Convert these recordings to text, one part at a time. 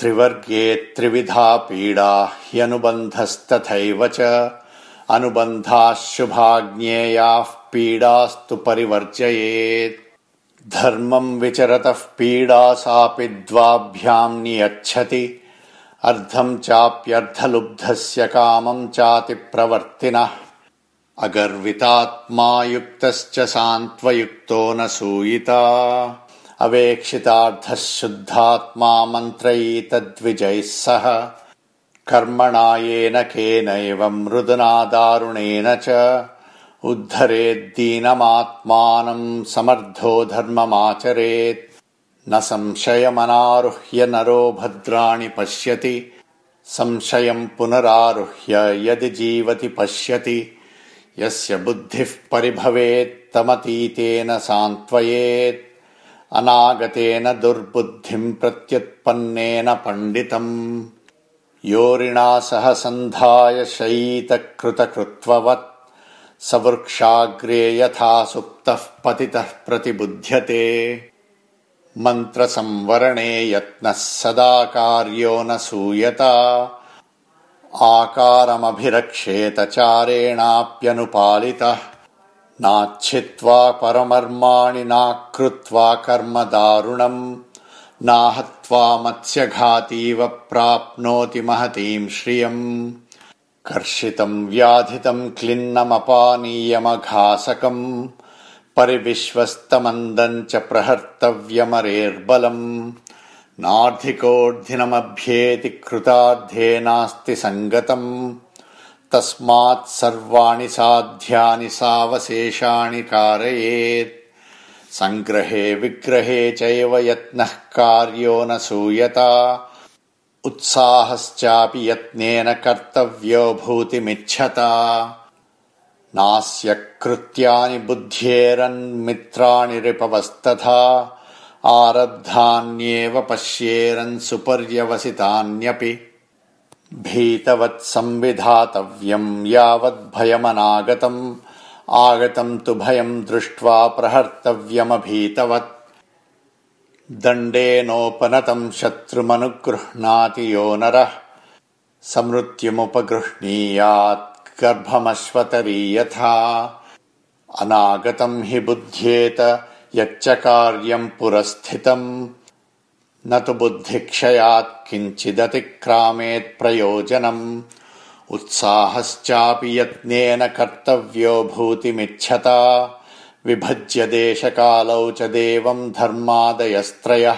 त्रिवर्गे त्रिविधा पीडा ह्यनुबन्धस्तथैव च। अनुबन्धाः शुभाज्ञेयाः पीडास्तु परिवर्जयेत्। धर्मम् विचरतः पीडा सापि द्वाभ्याम् नियच्छति। अर्धम् चाप्यर्धलुब्धस्य कामम् चातिप्रवर्तिनः अगर्वितात्मा युक्तश्च सान्त्वयुक्तो न सूयिता अवेक्षितार्थः शुद्धात्मा मन्त्रैतद्विजैः सह। कर्मणा येन केनैव मृदुना दारुणेन च उद्धरेद्दीनमात्मानम् समर्थो धर्ममाचरेत्। न संशयमनारुह्य नरो भद्राणि पश्यति संशयम् पुनरारुह्य यदि जीवति पश्यति। यस्य बुद्धिः परिभवेत्तमतीतेन सान्त्वयेत् अनागतेन दुर्बुद्धिम् प्रत्युत्पन्नेन पण्डितम्। योरिणा सह सन्धाय शयीतकृतकृत्ववत्। स वृक्षाग्रे यथा सुप्तः पतितः प्रतिबुध्यते। मन्त्रसंवरणे यत्नः सदा कार्यो न सूयता। आकारमभिरक्षेत चारेणाप्यनुपालितः नाच्छित्वा परमर्माणि नाकृत्वा कर्म दारुणम् नाहत्वा मत्स्यघातीव प्राप्नोति महतीम् श्रियम्। कर्षितम् व्याधितम् क्लिन्नमपानीयमघासकम् परिविश्वस्तमन्दम् च प्रहर्तव्यमरेर्बलम्। नार्धिकोऽर्धिनमभ्येति कृतार्धे नास्ति सङ्गतम् तस्मात् सर्वाणि साध्यानि सावशेषाणि कारयेत्। सङ्ग्रहे विग्रहे चैव यत्नः कार्यो न सूयता। उत्साहश्चापि यत्नेन कर्तव्यो भूतिमिच्छता। नास्य कृत्यानि बुद्ध्येरन्मित्राणि रिपवस्तथा। आरब्धान्येव पश्येरन् सुपर्यवसितान्यपि भीतवत्संविधातव्यम् यावद्भयमनागतम् आगतम् तु भयम् दृष्ट्वा प्रहर्तव्यमभीतवत्। दण्डेनोपनतम् शत्रुमनुगृह्णाति यो नरः स मृत्युमुपगृह्णीयात् गर्भमश्वतरी यथा अनागतम् हि बुध्येत यच्च कार्यम् पुरस्थितम् न तु बुद्धिक्षयात् किञ्चिदतिक्रामेत् प्रयोजनम्। उत्साहश्चापि यत्नेन कर्तव्यो भूतिमिच्छता। विभज्य देशकालौ च देवम् धर्मादयस्त्रयः।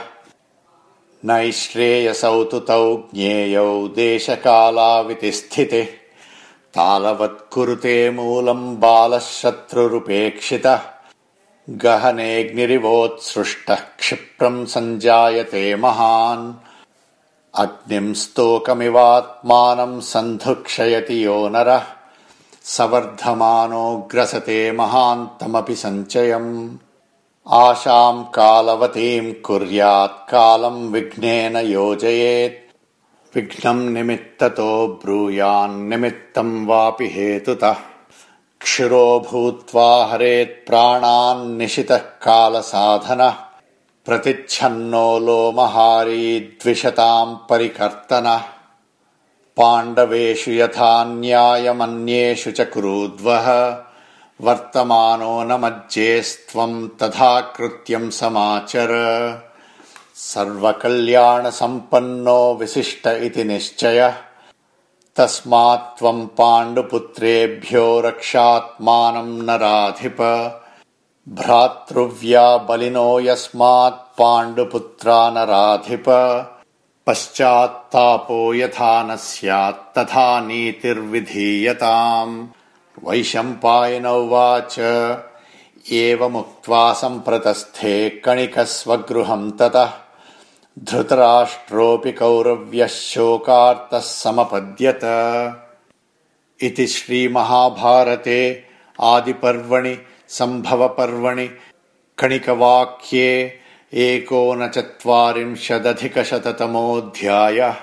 नैश्रेयसौ तु तौ ज्ञेयौ देशकालाविति स्थितिः। तालवत्कुरुते मूलम् बालः शत्रुरुपेक्षितः गहनेऽग्निरिवोत्सृष्टः क्षिप्रम् सञ्जायते महान्। अग्निम् स्तोकमिवात्मानम् सन्धुक्षयति यो नरः। स वर्धमानो ग्रसते महान्तमपि सञ्चयम्। आशाम् कालवतीम् कुर्यात् कालम् विघ्नेन योजयेत्। विघ्नम् निमित्ततो ब्रूयान्निमित्तम् वापि हेतुतः क्षिरो भूत्वा हरेत्प्राणान्निशितः कालसाधनः प्रतिच्छन्नो लोमहारी द्विषताम् परिकर्तनः। पाण्डवेषु यथा न्यायमन्येषु च कुरूद्वः वर्तमानो न मज्जेस्त्वम् तथा कृत्यम् समाचर। सर्वकल्याणसम्पन्नो विशिष्ट इति निश्चयः तस्मात् त्वम् पाण्डुपुत्रेभ्यो रक्षात्मानम् नराधिप। भ्रातृव्या बलिनो यस्मात् पाण्डुपुत्रा नराधिप। पश्चात्तापो यथा न स्यात् तथा नीतिर्विधीयताम्। वैशम्पायन उवाच एवमुक्त्वा सम्प्रतस्थे कणिकः ततः धृतराष्ट्रोऽपि कौरव्यः शोकार्तः समपद्यत। इति श्रीमहाभारते आदिपर्वणि सम्भवपर्वणि कणिकवाक्ये एकोनचत्वारिंशदधिकशततमोऽध्यायः